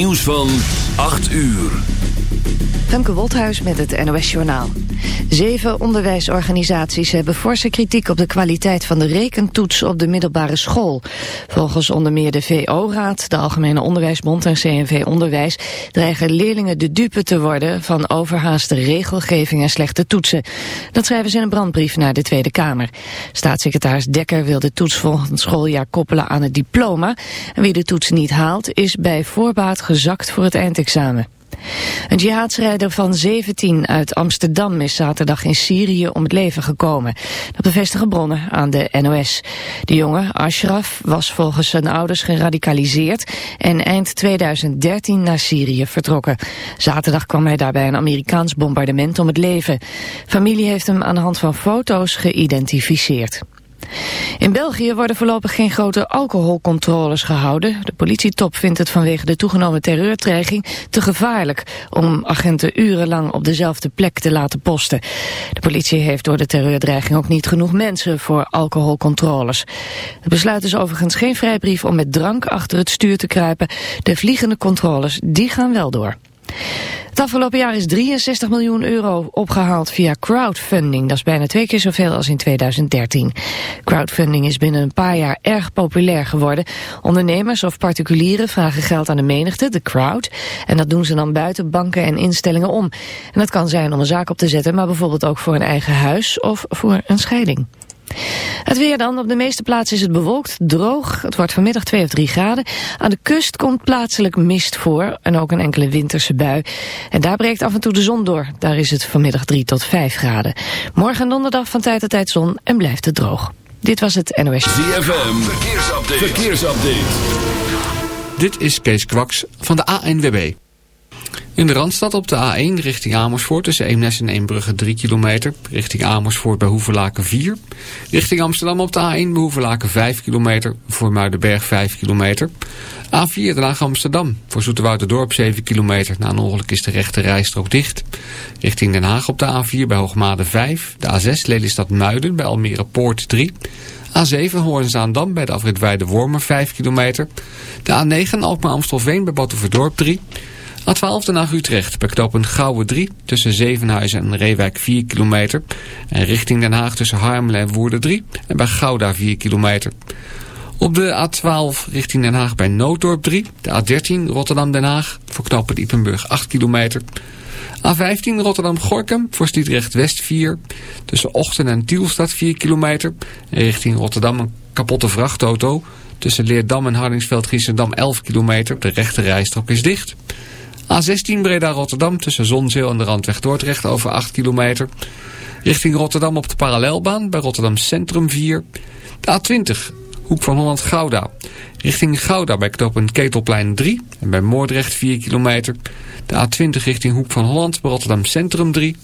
Nieuws van 8 uur. Femke Wolthuis met het NOS Journaal. Zeven onderwijsorganisaties hebben forse kritiek op de kwaliteit van de rekentoets op de middelbare school. Volgens onder meer de VO-raad, de Algemene Onderwijsbond en CNV Onderwijs dreigen leerlingen de dupe te worden van overhaaste regelgeving en slechte toetsen. Dat schrijven ze in een brandbrief naar de Tweede Kamer. Staatssecretaris Dekker wil de toets volgend schooljaar koppelen aan het diploma. En wie de toets niet haalt is bij voorbaat gezakt voor het eindexamen. Een jihadstrijder van 17 uit Amsterdam is zaterdag in Syrië om het leven gekomen. Dat bevestigen bronnen aan de NOS. De jongen, Ashraf, was volgens zijn ouders geradicaliseerd en eind 2013 naar Syrië vertrokken. Zaterdag kwam hij daarbij een Amerikaans bombardement om het leven. Familie heeft hem aan de hand van foto's geïdentificeerd. In België worden voorlopig geen grote alcoholcontroles gehouden. De politietop vindt het vanwege de toegenomen terreurdreiging te gevaarlijk om agenten urenlang op dezelfde plek te laten posten. De politie heeft door de terreurdreiging ook niet genoeg mensen voor alcoholcontroles. Het besluit is overigens geen vrijbrief om met drank achter het stuur te kruipen. De vliegende controles, die gaan wel door. Het afgelopen jaar is 63 miljoen euro opgehaald via crowdfunding. Dat is bijna twee keer zoveel als in 2013. Crowdfunding is binnen een paar jaar erg populair geworden. Ondernemers of particulieren vragen geld aan de menigte, de crowd. En dat doen ze dan buiten banken en instellingen om. En dat kan zijn om een zaak op te zetten, maar bijvoorbeeld ook voor een eigen huis of voor een scheiding. Het weer dan. Op de meeste plaatsen is het bewolkt, droog. Het wordt vanmiddag 2 of 3 graden. Aan de kust komt plaatselijk mist voor en ook een enkele winterse bui. En daar breekt af en toe de zon door. Daar is het vanmiddag 3 tot 5 graden. Morgen en donderdag van tijd tot tijd zon en blijft het droog. Dit was het NOS. ZFM, verkeersupdate. verkeersupdate. Dit is Kees Kwaks van de ANWB. In de Randstad op de A1 richting Amersfoort tussen Eemnes en Eembrugge 3 kilometer. Richting Amersfoort bij Hoevelaken 4. Richting Amsterdam op de A1 bij Hoevelaken 5 kilometer. Voor Muidenberg 5 kilometer. A4 Den Haag Amsterdam. Voor Dorp 7 kilometer. Na een ongeluk is de rechte rijstrook dicht. Richting Den Haag op de A4 bij Hoogmade 5. De A6 Lelystad Muiden bij Almere Poort 3. A7 Hoornzaandam bij de afrit Weide-Wormer 5 kilometer. De A9 Alkmaar Amstelveen bij Batuverdorp 3. A12 Den Haag Utrecht bij knooppunt Gouwen 3 tussen Zevenhuizen en Reewijk 4 kilometer. En richting Den Haag tussen Harmelen en Woerden 3 en bij Gouda 4 kilometer. Op de A12 richting Den Haag bij Nooddorp 3. De A13 Rotterdam-Den Haag voor knooppunt Ipenburg 8 kilometer. A15 Rotterdam-Gorkum voor Stiedrecht West 4. Tussen Ochten en Tielstad 4 kilometer. En richting Rotterdam een kapotte vrachtauto. Tussen Leerdam en Hardingsveld-Giessendam 11 kilometer. De rechte rijstrook is dicht. A16 Breda-Rotterdam tussen Zonzeel en de Randweg Dordrecht over 8 kilometer. Richting Rotterdam op de parallelbaan bij Rotterdam Centrum 4. De A20 Hoek van Holland-Gouda. Richting Gouda bij knooppunt Ketelplein 3 en bij Moordrecht 4 kilometer. De A20 richting Hoek van Holland bij Rotterdam Centrum 3.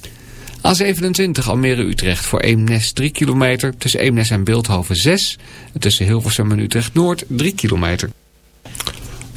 A27 Almere-Utrecht voor Eemnes 3 kilometer. Tussen Eemnes en Beeldhoven 6. En tussen Hilversum en Utrecht-Noord 3 kilometer.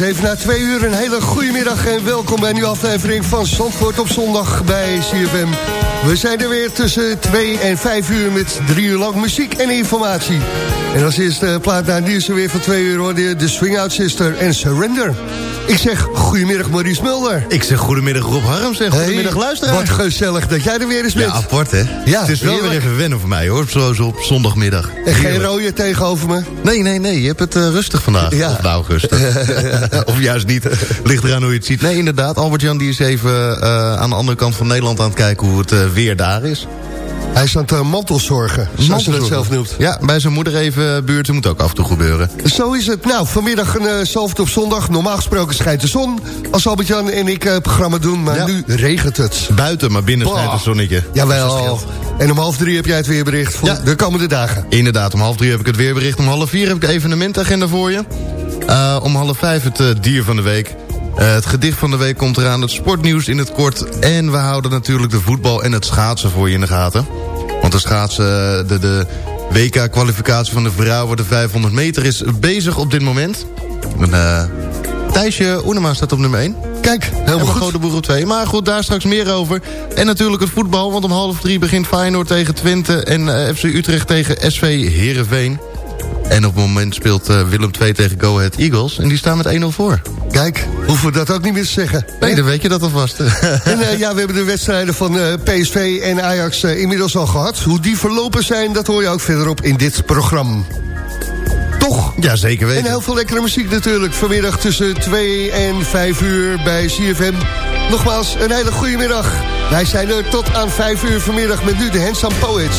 Even na twee uur een hele goede middag en welkom bij een nieuwe aflevering van Zandvoort op zondag bij CFM. We zijn er weer tussen 2 en 5 uur met drie uur lang muziek en informatie. En als eerste plaat naar nieuws weer van twee uur de Swing Out Sister en Surrender. Ik zeg goedemiddag Maurice Mulder. Ik zeg goedemiddag Rob Harm, zeg goedemiddag hey, luisteraar. Wat gezellig dat jij er weer eens bent. Ja, apart hè. Ja, het is wel weer even wennen voor mij hoor, zo, zo op zondagmiddag. En geen rode tegenover me? Nee, nee, nee, je hebt het uh, rustig vandaag. Ja. Of nou rustig. of juist niet, ligt eraan hoe je het ziet. Nee, inderdaad, Albert-Jan die is even uh, aan de andere kant van Nederland aan het kijken hoe het uh, weer daar is. Hij is aan het uh, mantelzorgen, zoals hij het zelf noemt. Ja, bij zijn moeder even buurten moet ook af en toe gebeuren. Zo is het. Nou, vanmiddag een uh, op zondag. Normaal gesproken schijnt de zon als Albert-Jan en ik uh, programma doen. Maar ja. nu regent het. Buiten, maar binnen schijnt het zonnetje. Jawel. En om half drie heb jij het weerbericht voor ja. de komende dagen. Inderdaad, om half drie heb ik het weerbericht. Om half vier heb ik de evenementagenda voor je. Uh, om half vijf het dier van de week. Uh, het gedicht van de week komt eraan, het sportnieuws in het kort... en we houden natuurlijk de voetbal en het schaatsen voor je in de gaten. Want de schaatsen, de, de WK-kwalificatie van de vrouwen... de 500 meter is bezig op dit moment. En, uh, Thijsje Oenema staat op nummer 1. Kijk, helemaal de Boer op 2. Maar goed, daar straks meer over. En natuurlijk het voetbal, want om half drie begint Feyenoord tegen Twente... en uh, FC Utrecht tegen SV Heerenveen. En op het moment speelt uh, Willem 2 tegen Go Ahead Eagles. En die staan met 1-0 voor. Kijk, hoeven we dat ook niet meer te zeggen. Nee, dan weet je dat alvast. en uh, ja, we hebben de wedstrijden van uh, PSV en Ajax inmiddels al gehad. Hoe die verlopen zijn, dat hoor je ook verderop in dit programma. Toch? Ja, zeker weten. En heel veel lekkere muziek natuurlijk. Vanmiddag tussen 2 en 5 uur bij CFM. Nogmaals, een hele goede middag. Wij zijn er tot aan 5 uur vanmiddag met nu de Handsome Poets.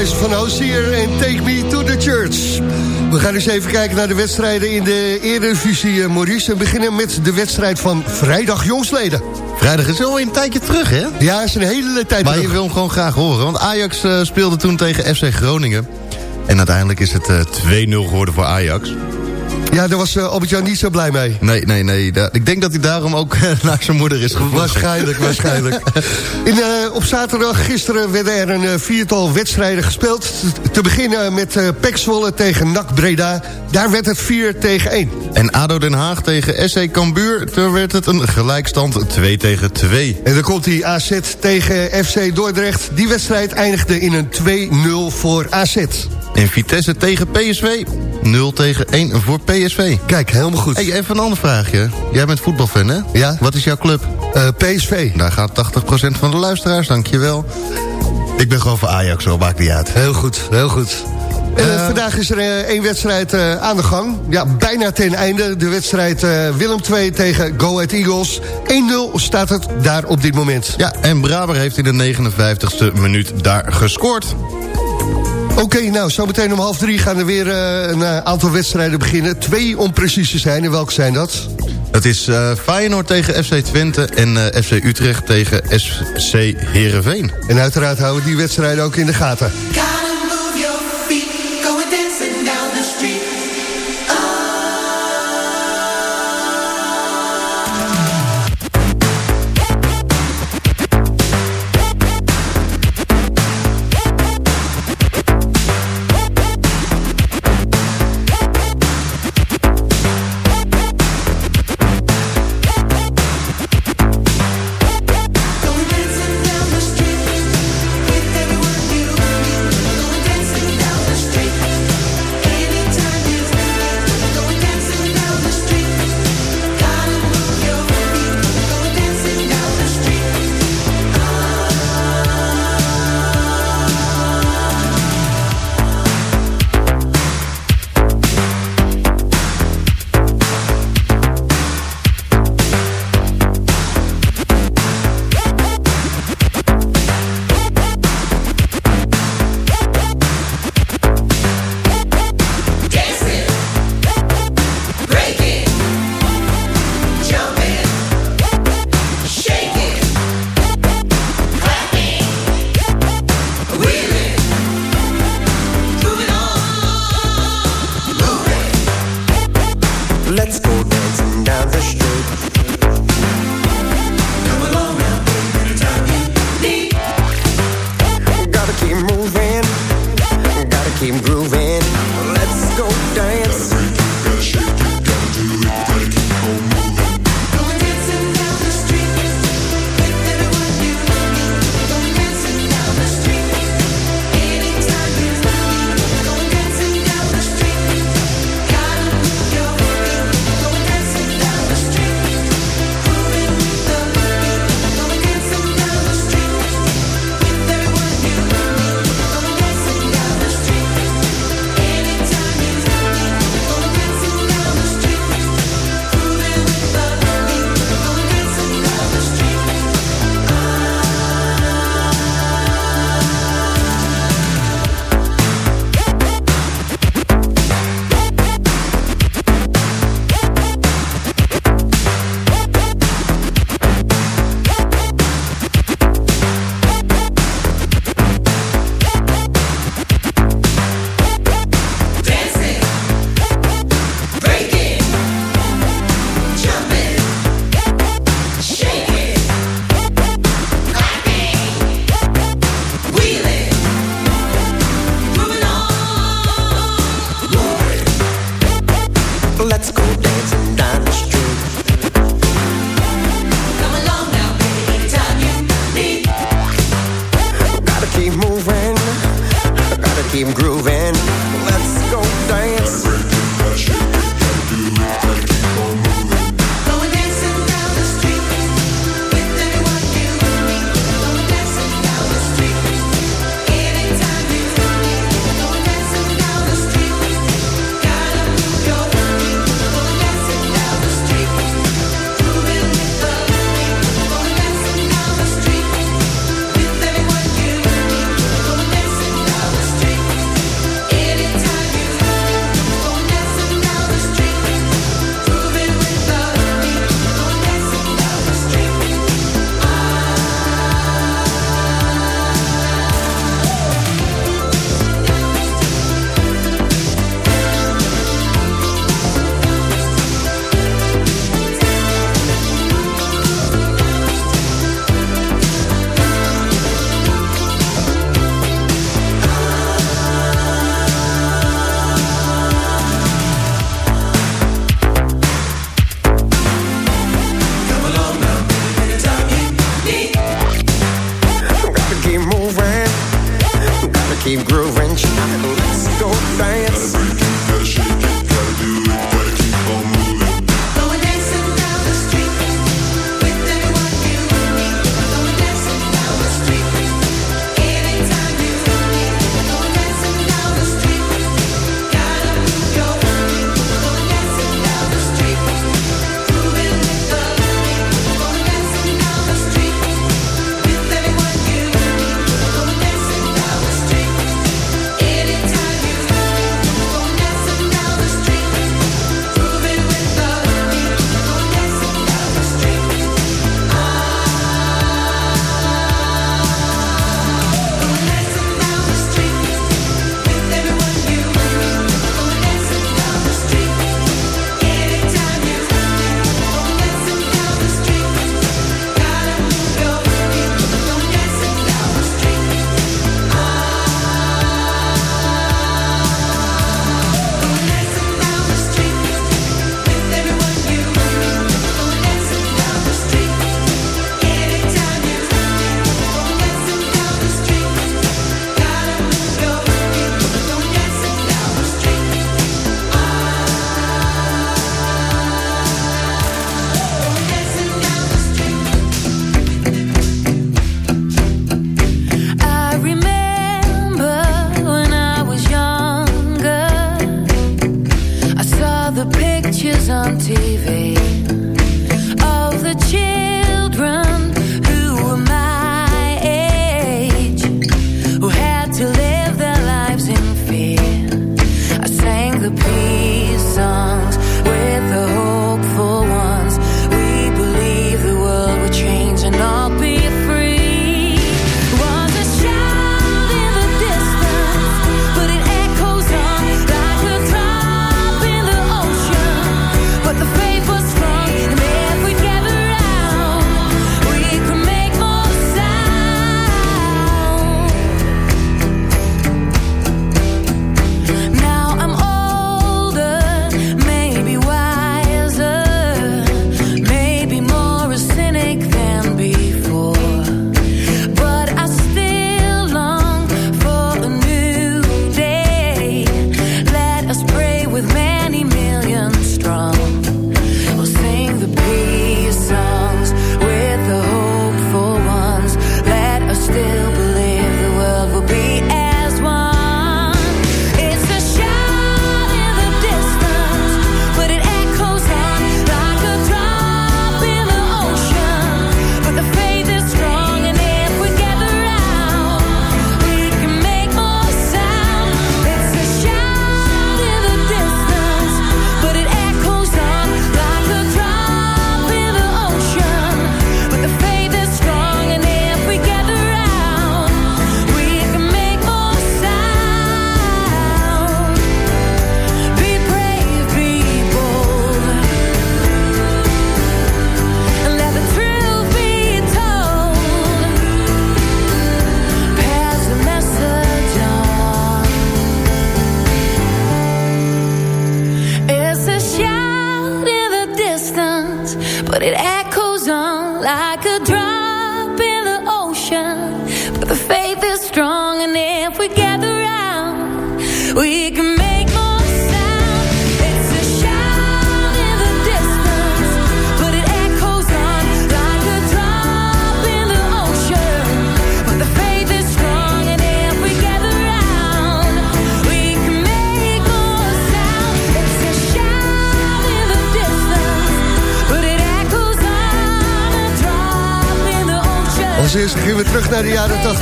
deze van Hozier en Take Me to the Church. We gaan eens even kijken naar de wedstrijden in de Eredivisie, eh, Maurice. We beginnen met de wedstrijd van vrijdag jongsleden. Vrijdag is al een tijdje terug, hè? Ja, is een hele tijd maar terug. Maar wil hem gewoon graag horen, want Ajax eh, speelde toen tegen FC Groningen. En uiteindelijk is het eh, 2-0 geworden voor Ajax. Ja, daar was eh, Albert-Jan niet zo blij mee. Nee, nee, nee. ik denk dat hij daarom ook eh, naar zijn moeder is gevlogen. Waarschijnlijk, waarschijnlijk. In, eh, op zaterdag gisteren werden er een viertal wedstrijden gespeeld. Te beginnen met Pekswolle Zwolle tegen NAC Breda. Daar werd het 4 tegen 1. En ADO Den Haag tegen SC Cambuur. Daar werd het een gelijkstand 2 tegen 2. En dan komt die AZ tegen FC Dordrecht. Die wedstrijd eindigde in een 2-0 voor AZ. En Vitesse tegen PSV. 0 tegen 1 voor PSV. PSV. Kijk, helemaal goed. Hey, even een ander vraagje. Jij bent voetbalfan, hè? Ja. Wat is jouw club? Eh, PSV. Daar gaat 80% van de luisteraars, dankjewel. Ik ben gewoon voor Ajax, zo maakt niet uit. Heel goed, heel goed. Eh, eh, vandaag is er één wedstrijd aan de gang. Ja, bijna ten einde. De wedstrijd Willem II tegen Go Ahead Eagles. 1-0 staat het daar op dit moment. Ja, en Braber heeft in de 59e minuut daar gescoord. Oké, nou, zometeen om half drie gaan er weer eh, een eh, aantal wedstrijden beginnen. Twee om precies te zijn. En welke zijn dat? Het is eh, Feyenoord tegen FC Twente en eh, FC Utrecht tegen SC Heerenveen. En uiteraard houden we die wedstrijden ook in de gaten.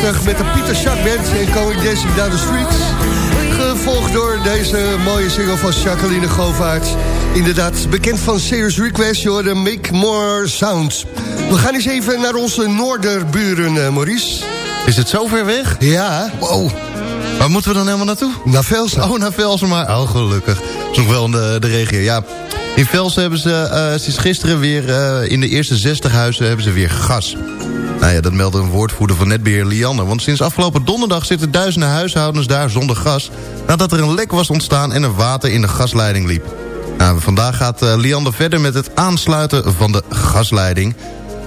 Jaren 80 met de Pieter Schack Band en Going Dancing Down the Streets. Gevolgd door deze mooie single van Jacqueline Govaert. Inderdaad, bekend van Serious Request, je hoorde Make More Sounds. We gaan eens even naar onze noorderburen, eh, Maurice. Is het zo ver weg? Ja. Wow. Waar moeten we dan helemaal naartoe? Naar Velsen. Oh, naar Velsen maar. Oh, gelukkig. Dat is nog wel in de, de regio. Ja, in Velsen hebben ze eh, sinds gisteren weer... eh, in de eerste 60 huizen hebben ze weer gas. Nou ja, dat meldde een woordvoerder van netbeheer Lianne. Want sinds afgelopen donderdag zitten duizenden huishoudens daar zonder gas... nadat er een lek was ontstaan en er water in de gasleiding liep. Nou, vandaag gaat eh, Liander verder met het aansluiten van de gasleiding.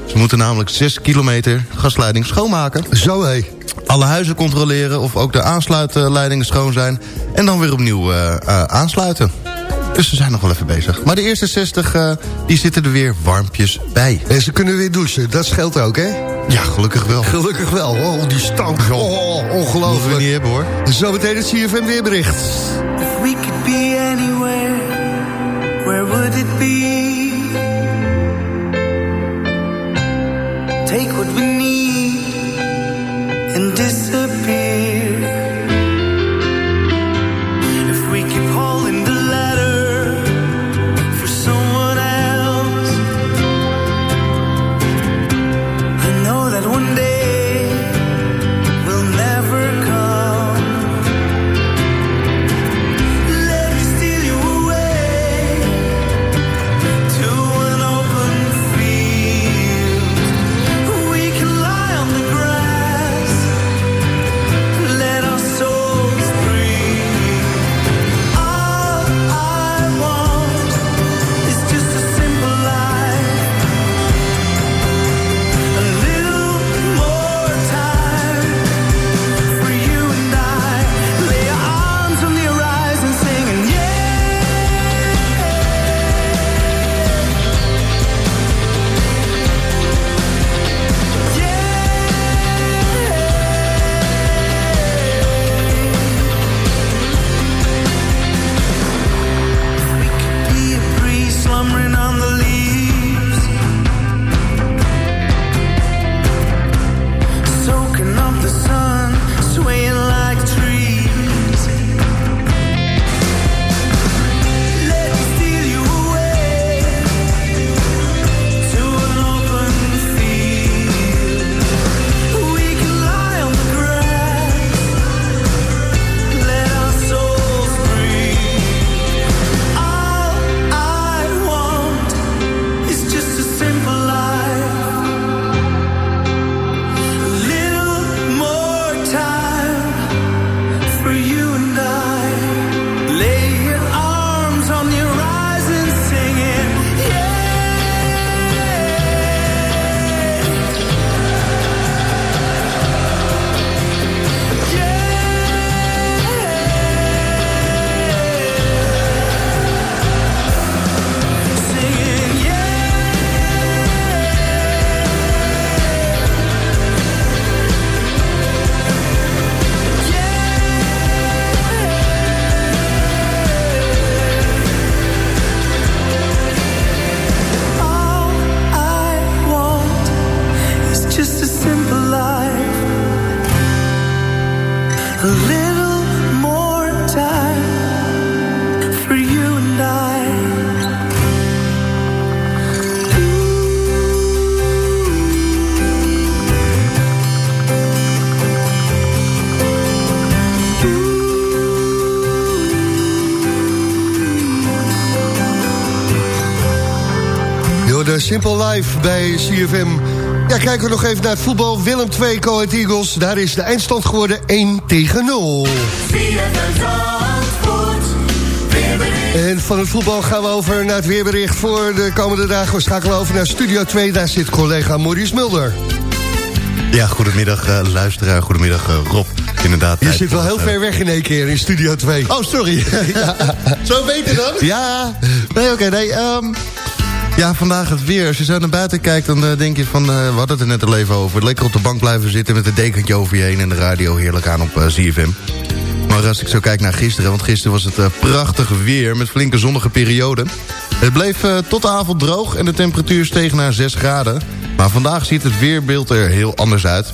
Ze moeten namelijk 6 kilometer gasleiding schoonmaken. Zo hé. Alle huizen controleren of ook de aansluitleidingen schoon zijn... en dan weer opnieuw eh, eh, aansluiten. Dus ze zijn nog wel even bezig. Maar de eerste 60, eh, die zitten er weer warmpjes bij. En ze kunnen weer douchen, dat scheelt ook, hè? Ja, gelukkig wel. Gelukkig wel. Oh, die stank. Oh, Moeten we ongelooflijk. niet hebben hoor. Zometeen het CFM weerbericht. If we could be anywhere, where would it be? Take what we need Bij CFM. Ja, kijken we nog even naar het voetbal. Willem 2, Coët Eagles. Daar is de eindstand geworden 1 tegen 0. En van het voetbal gaan we over naar het weerbericht voor de komende dagen. We schakelen over naar Studio 2. Daar zit collega Maurice Mulder. Ja, goedemiddag eh, luisteraar, goedemiddag eh, Rob. inderdaad... Je zit wel heel ons ver weg in één keer in Studio 2. Oh, sorry. ja. Zo beter dan? Ja. Nee, oké. nee, ehm, ja, vandaag het weer. Als je zo naar buiten kijkt, dan eh, denk je van... eh, we hadden het er net al even over. Lekker op de bank blijven zitten met een dekentje over je heen... en de radio heerlijk aan op eh, ZFM. Maar als ik zo kijk naar gisteren... want gisteren was het prachtig weer met flinke zonnige perioden. Het bleef tot de avond droog en de temperatuur steeg naar 6 graden. Maar vandaag ziet het weerbeeld er heel anders uit.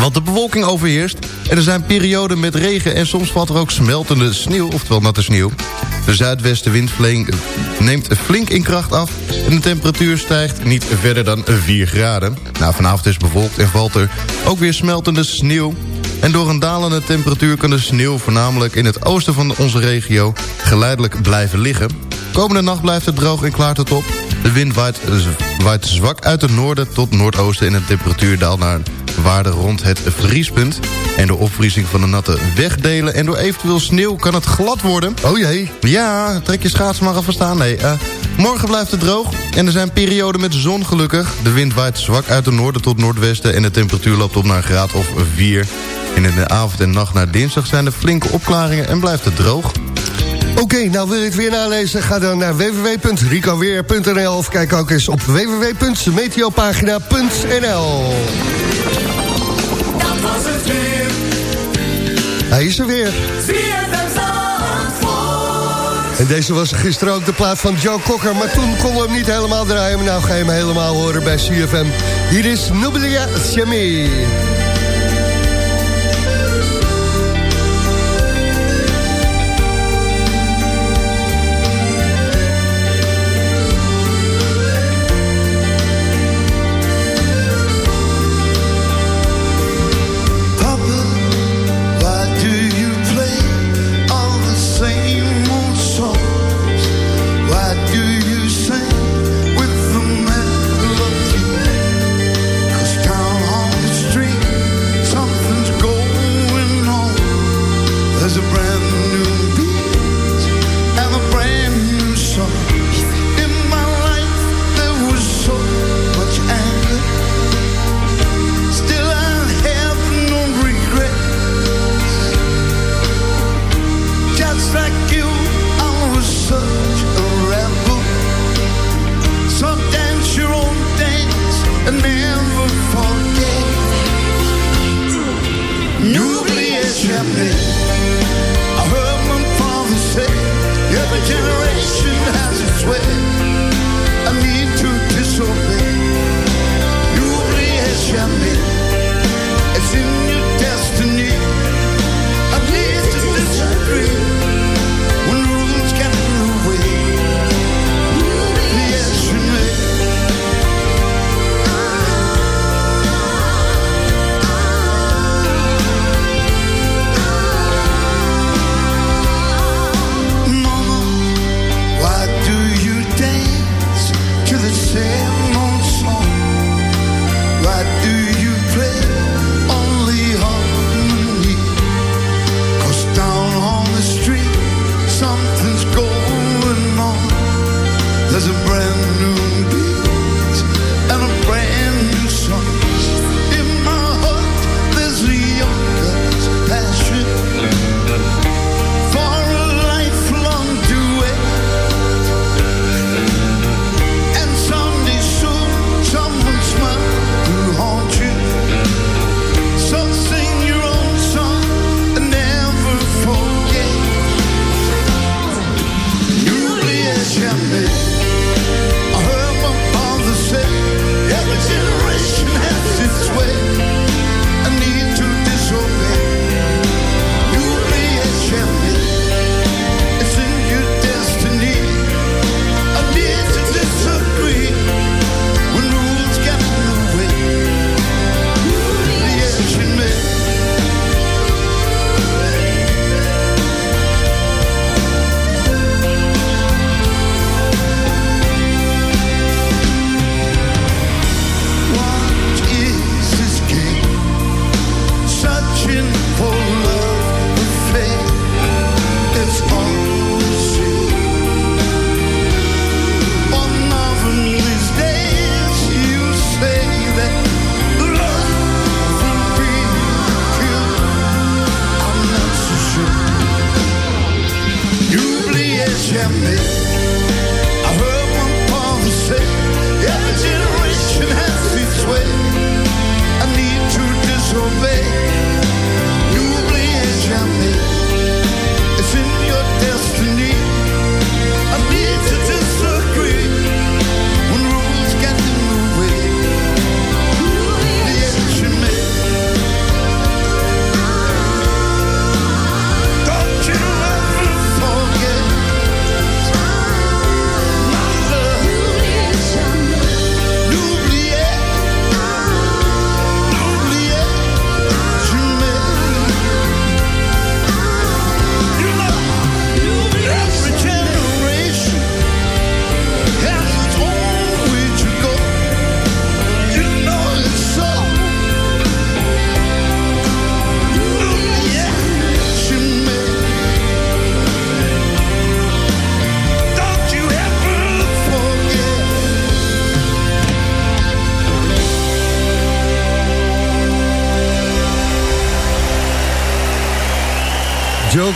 Want de bewolking overheerst en er zijn perioden met regen... en soms valt er ook smeltende sneeuw, oftewel natte sneeuw. De zuidwestenwind neemt flink in kracht af... en de temperatuur stijgt niet verder dan 4 graden. Nou, vanavond is bewolkt en valt er ook weer smeltende sneeuw... En door een dalende temperatuur kan de sneeuw voornamelijk in het oosten van onze regio geleidelijk blijven liggen. Komende nacht blijft het droog en klaart het op. De wind waait, waait zwak uit het noorden tot noordoosten en de temperatuur daalt naar waarde rond het vriespunt. En door opvriezing van de natte wegdelen en door eventueel sneeuw kan het glad worden. Oh jee. Ja, trek je schaats maar even staan. Nee, eh, morgen blijft het droog en er zijn perioden met zon gelukkig. De wind waait zwak uit het noorden tot noordwesten en de temperatuur loopt op naar een graad of 4. En in de avond en nacht naar dinsdag zijn er flinke opklaringen en blijft het droog. Oké, nou wil je het weer nalezen? Ga dan naar www.ricoweer.nl of kijk ook eens op www.meteopagina.nl Dat was het weer. Hij is er weer. En deze was gisteren ook de plaat van Joe Cocker... maar toen konden we hem niet helemaal draaien... maar nou ga je hem helemaal horen bij CFM. Hier is Nublia Siami.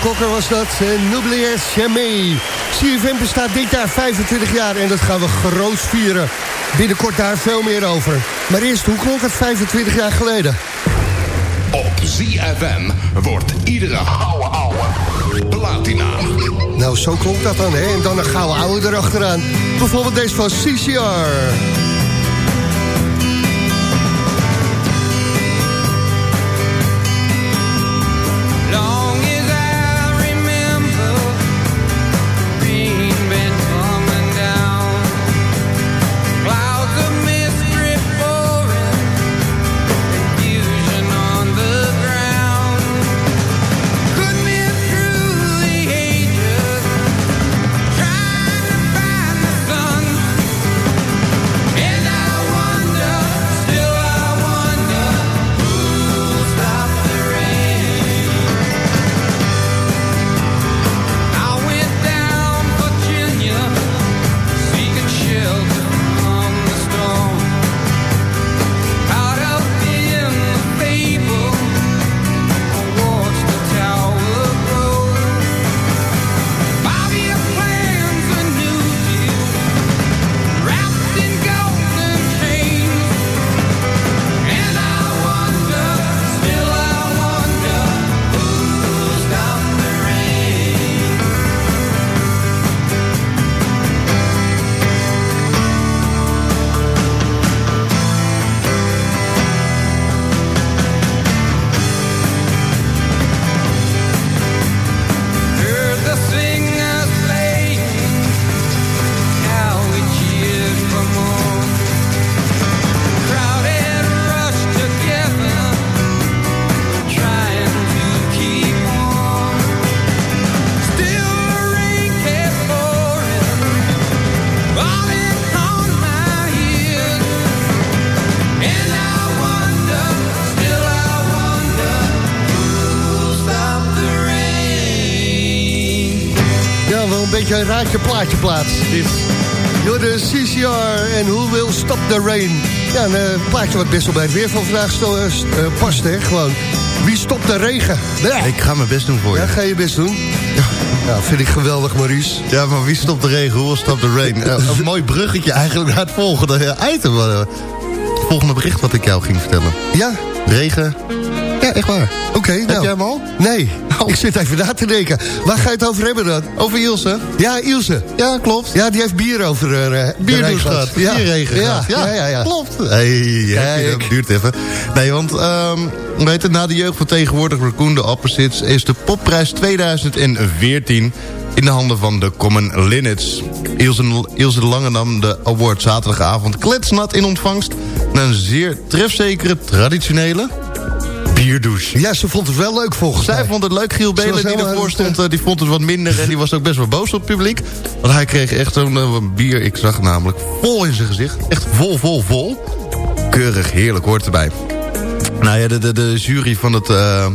Cocker was dat. En Nublier Chamé. CFM bestaat dit jaar 25 jaar en dat gaan we groot vieren. Binnenkort daar veel meer over. Maar eerst, hoe klonk het 25 jaar geleden? Op ZFM wordt iedere ouwe ouwe platina. Nou, zo klonk dat dan, hè? En dan een gouden oude erachteraan. Bijvoorbeeld deze van CCR. Beetje raadje plaatje plaats. Dit. Door de CCR en Who Will Stop the Rain. Ja, een eh, plaatje wat best wel bij het weer van vandaag eh, eh, past, hè. Gewoon, wie stopt de regen? Ja, Ik ga mijn best doen voor je. ja ga je best doen. Ja, vind ik geweldig, Maurice. Ja, maar wie stopt de regen? Hoe stopt de rain? Een mooi bruggetje eigenlijk naar het volgende item. Het volgende bericht wat ik jou ging vertellen. Ja, Regen. Ja, echt waar. oké. Heb nou. jij hem al? Nee, Oh. ik zit even na te denken. Waar ga je het over hebben dan? Over Ilse? Ja, Ilse. Ja, klopt. Ja, die heeft bier over de regen gehad. Ja. Bierregen ja, ja, ja, ja. Klopt. Hey, heb dat duurt even. Nee, want ehm weet het, na de jeugd van tegenwoordig Raccoon the Opposites... is de popprijs 2014 in de handen van de Common Linnets. Ilse, Ilse de Lange nam de award zaterdagavond kletsnat in ontvangst... na een zeer trefzekere, traditionele bierdouche. Ja, ze vond het wel leuk volgens Zij mij. vond het leuk. Giel Belen die ervoor stond, eh, die vond het wat minder. En die was ook best wel boos op het publiek. Want hij kreeg echt zo'n eh, bier, ik zag namelijk, vol in zijn gezicht. Echt vol, vol, vol. Keurig, heerlijk hoort erbij. Nou ja, de, de, de jury van, het, eh,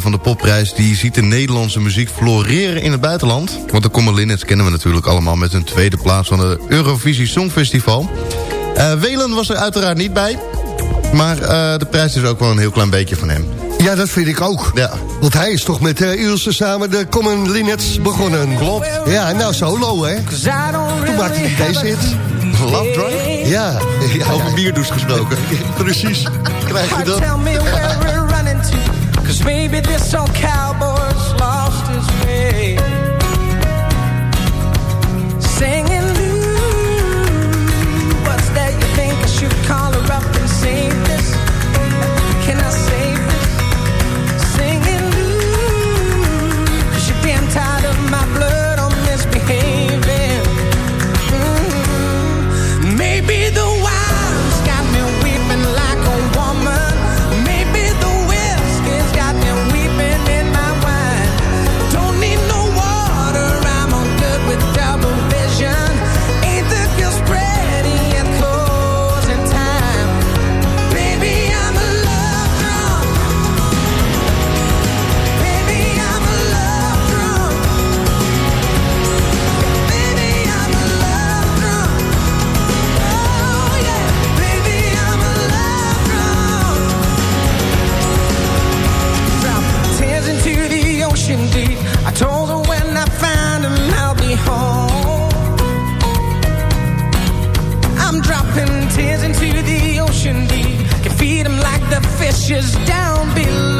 van de popprijs... die ziet de Nederlandse muziek floreren in het buitenland. Want de Common Linnets kennen we natuurlijk allemaal... met een tweede plaats van het Eurovisie Songfestival. Eh Welen was er uiteraard niet bij... Maar eh, de prijs is ook wel een heel klein beetje van hem. Ja, dat vind ik ook. Ja. Want hij is toch met eh, Ilse samen de Common Linnets begonnen. Klopt. Ja, nou solo, hè. Toen maakte hij deze hit. Love Drunk? Ja, ja, Over ja. bierdouche gesproken. precies. Krijg je dat? tell me where we're running to. Cause maybe this old cowboy's Just down below.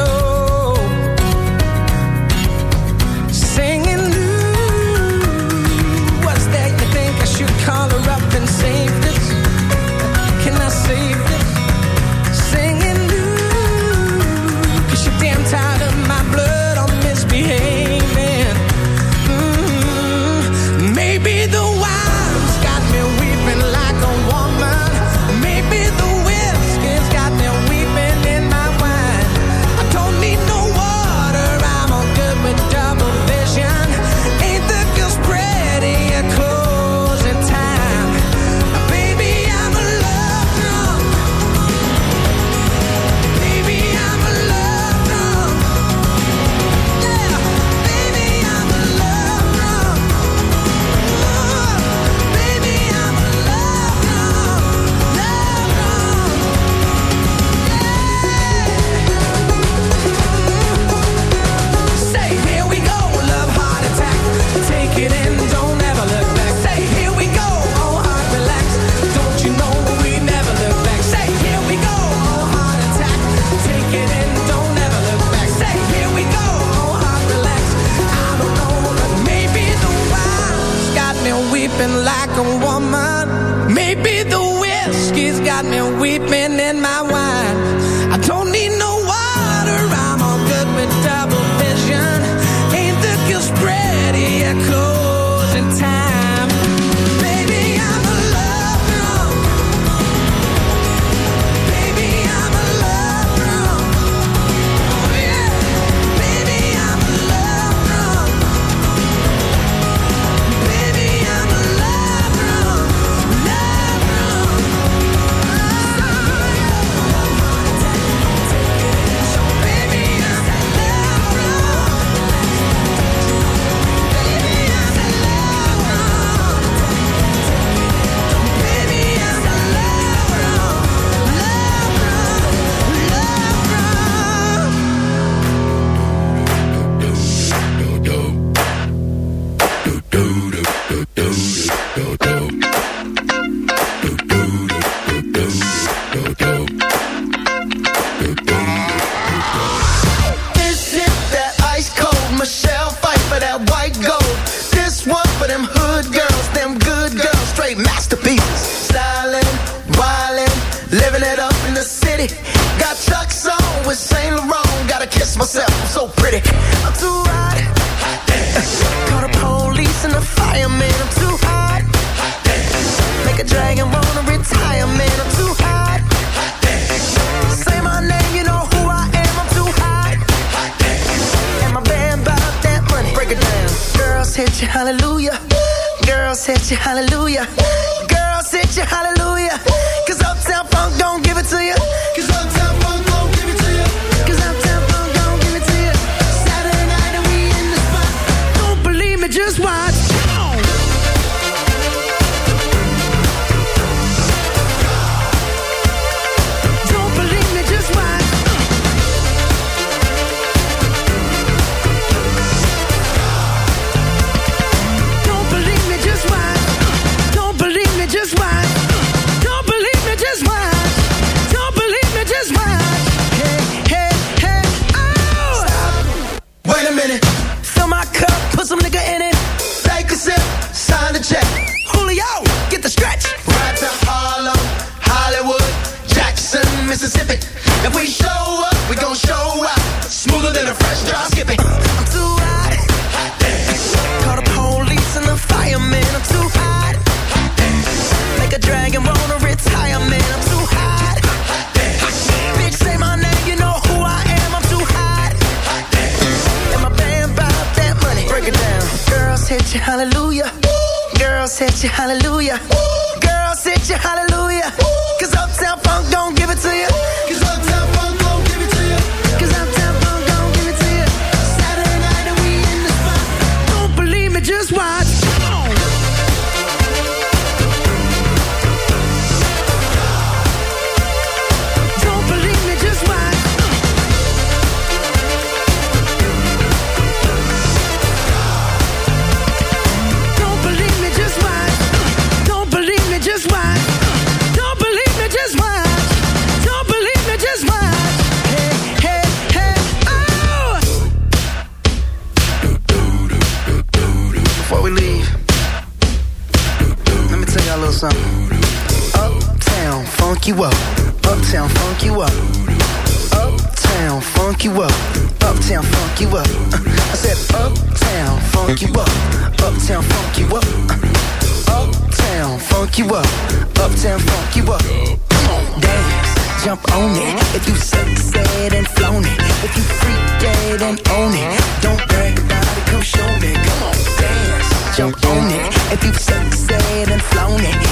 If you succeed and flown it.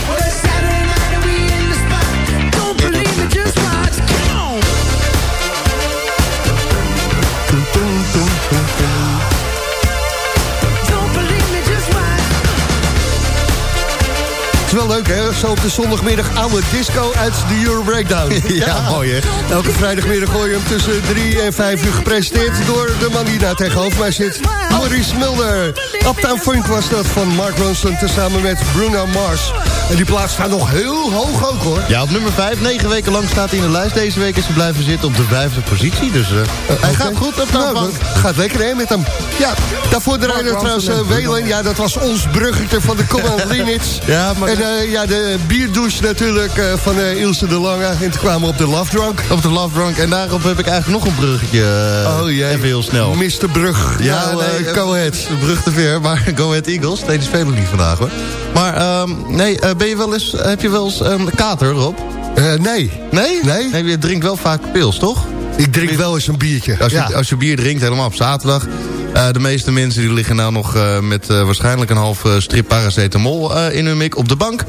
Zo op de zondagmiddag oude disco uit de Euro Breakdown. Ja, mooi, hè? Elke vrijdagmiddag gooi je hem tussen 3 en 5 uur gepresenteerd... door de man die daar tegenover mij zit, Maurice Mulder. Uptown Funk was dat van Mark Ronson... tezamen met Bruno Mars. En die plaats staat nog heel hoog ook, hoor. Ja, op nummer 5. Negen weken lang staat hij in de lijst. Deze week is hij blijven zitten op de vijfde positie. Dus eh, hij Oké. gaat goed op Nou, de dat gaat lekker, hè, met hem. Ja, daarvoor draaide Mark trouwens uh, en Welen. Ja, dat was ons bruggetje van de Command Limits. Ja, maar- En eh, ja, de bierdouche natuurlijk eh, van eh, Ilse de Lange. En toen kwamen we op de Love Drunk. Op de Love Drunk. En daarop heb ik eigenlijk nog een bruggetje. eh, Oh jee. Even heel snel. Mr. Brug. Ja, nou, nee, eh, go ahead. De brug te ver, maar Go Ahead Eagles. Nee, die spelen niet vandaag hoor. Maar ehm, nee, eh, ben je wel eens, heb je wel eens een kater, Rob? Eh, nee. Nee? Nee. nee je drinkt wel vaak pils, toch? Ik drink wel eens een biertje. Als je, ja. als je bier drinkt, helemaal op zaterdag... eh, de meeste mensen die liggen nou nog eh, met eh, waarschijnlijk een half eh, strip paracetamol eh, in hun mik op de bank.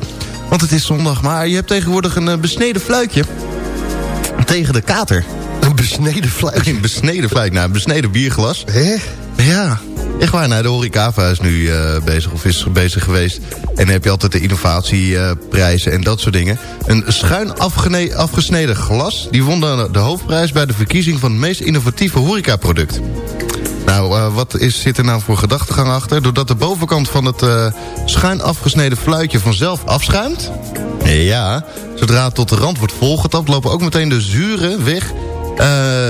Want het is zondag, maar je hebt tegenwoordig een eh, besneden fluitje. Tegen de kater. Een besneden fluitje. Een besneden fluit, nou, een besneden bierglas. Hè? Ja, echt waar. Nou, de horecava is nu eh, bezig of is bezig geweest. En dan heb je altijd de innovatieprijzen en dat soort dingen. Een schuin afgesneden glas... die won de, de hoofdprijs bij de verkiezing van het meest innovatieve horecaproduct. Nou, eh, wat is, zit er nou voor gedachtegang achter? Doordat de bovenkant van het eh, schuin afgesneden fluitje vanzelf afschuimt... Ja, zodra tot de rand wordt volgetapt... lopen ook meteen de zuren weg... eh,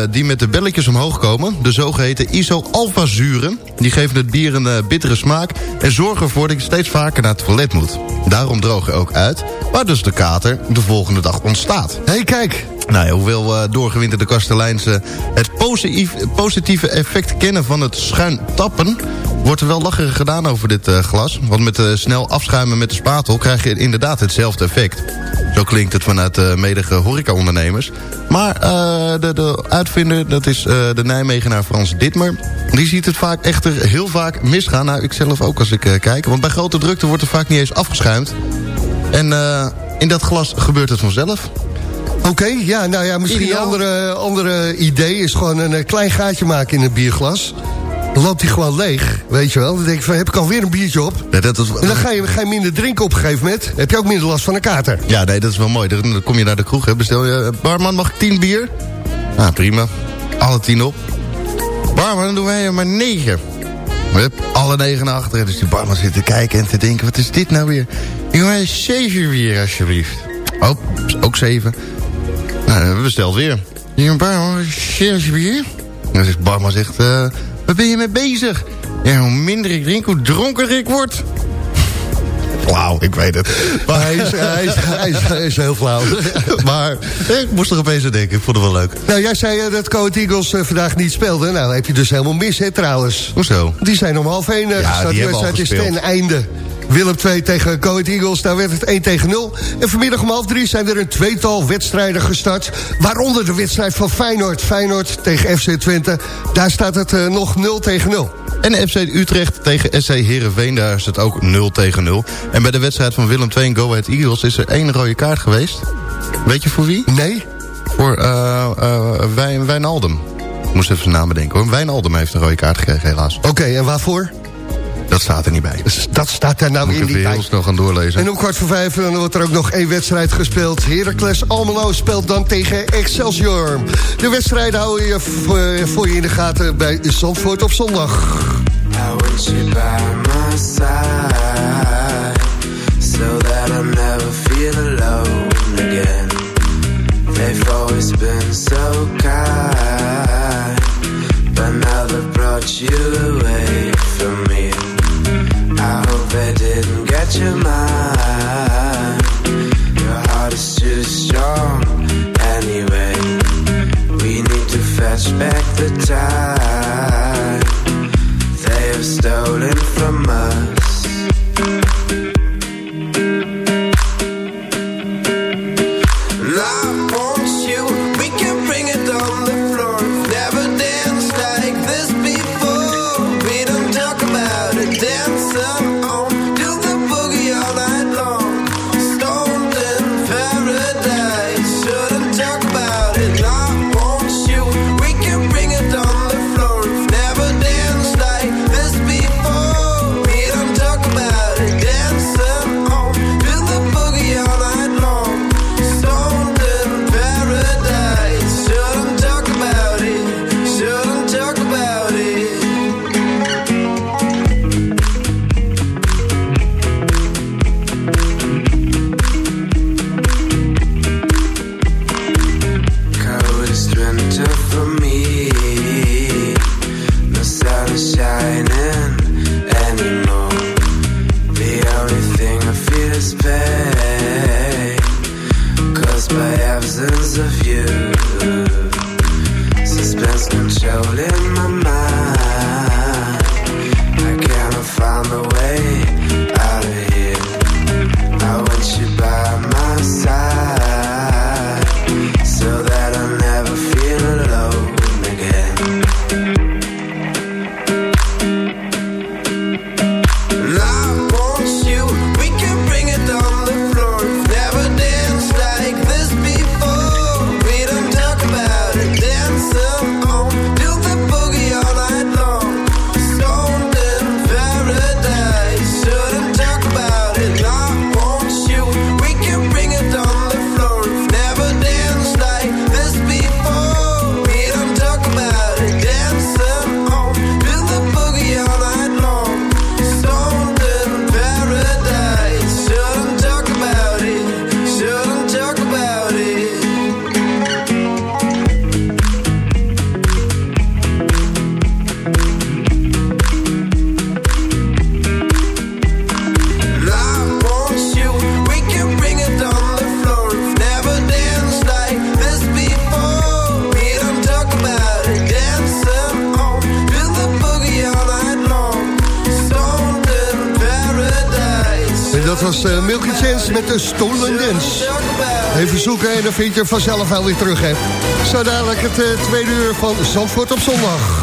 die met de belletjes omhoog komen. De zogeheten iso-alpha-zuren. Die geven het bier een bittere smaak... en zorgen ervoor dat je steeds vaker naar het toilet moet. Daarom droog er ook uit... waar dus de kater de volgende dag ontstaat. Hey, kijk. Nou ja, hoewel eh, doorgewinterde kasteleins eh, het positief, positieve effect kennen van het schuin tappen... wordt er wel lacherig gedaan over dit eh, glas. Want met snel afschuimen met de spatel krijg je inderdaad hetzelfde effect. Zo klinkt het vanuit de medige horecaondernemers. Maar de, de uitvinder, dat is de Nijmegenaar Frans Ditmer... die ziet het vaak echter heel vaak misgaan. Nou, ik zelf ook als ik kijk. Want bij grote drukte wordt er vaak niet eens afgeschuimd. En in dat glas gebeurt het vanzelf. Oké, ja, nou ja, misschien een andere, andere idee is gewoon een eh, klein gaatje maken in een bierglas. Dan loopt hij gewoon leeg, weet je wel. Dan denk ik van, heb ik alweer een biertje op? Ja, dat is, En dan ga je, ga je minder drinken op een gegeven moment. Heb je ook minder last van een kater. Ja, nee, dat is wel mooi. Dan kom je naar de kroeg, hè. bestel je... eh, Barman, mag ik tien bier? Nou, prima. Alle tien op. Barman, dan doen wij er maar negen. Hup, alle negen naar achteren. Dus die barman zit te kijken en te denken... wat is dit nou weer? Jongen, zeven bier, alsjeblieft. Oh, ook zeven. Nou, dan hebben we besteld weer. Jongen, barman? En dan zegt barman, zegt... eh, waar ben je mee bezig? Ja, hoe minder ik drink, hoe dronker ik word. Wauw, ik weet het. Maar hij is, hij is, hij is, hij is heel flauw. maar ik moest er opeens aan denken. Ik vond het wel leuk. Nou, jij zei eh, dat Coat Eagles eh, vandaag niet speelde. Nou, heb je dus helemaal mis, hè, trouwens. Hoezo? Die zijn om half één uh, Ja, gestart. die wedstrijd is ten einde. Willem 2 tegen Coat Eagles, daar werd het 1 tegen 0. En vanmiddag om half drie zijn er een tweetal wedstrijden gestart. Waaronder de wedstrijd van Feyenoord. Feyenoord tegen FC Twente. Daar staat het eh, nog 0 tegen 0. En FC Utrecht tegen SC Heerenveen, daar is het ook 0 tegen 0. En bij de wedstrijd van Willem II en Go Ahead Eagles is er één rode kaart geweest. Weet je voor wie? Nee? Voor eh, Wijn, Wijnaldum. Ik moest even zijn naam bedenken hoor. Wijnaldum heeft een rode kaart gekregen helaas. Oké, en waarvoor? Dat staat er niet bij. Dus dat staat daar nou Moet ik in die heel tijd. snel gaan doorlezen. En om kwart voor vijf dan wordt er ook nog één wedstrijd gespeeld. Heracles Almelo speelt dan tegen Excelsior. De wedstrijden hou je voor, voor je in de gaten bij Zandvoort op zondag. I want you by my side So that I'll never feel alone again They've always been so kind But now they've brought you away from me I hope they didn't get your mind. Your heart is too strong anyway. We need to fetch back the time they have stolen from us. vanzelf wel weer terug heb. Zo dadelijk het eh, tweede uur van Zandvoort op zondag.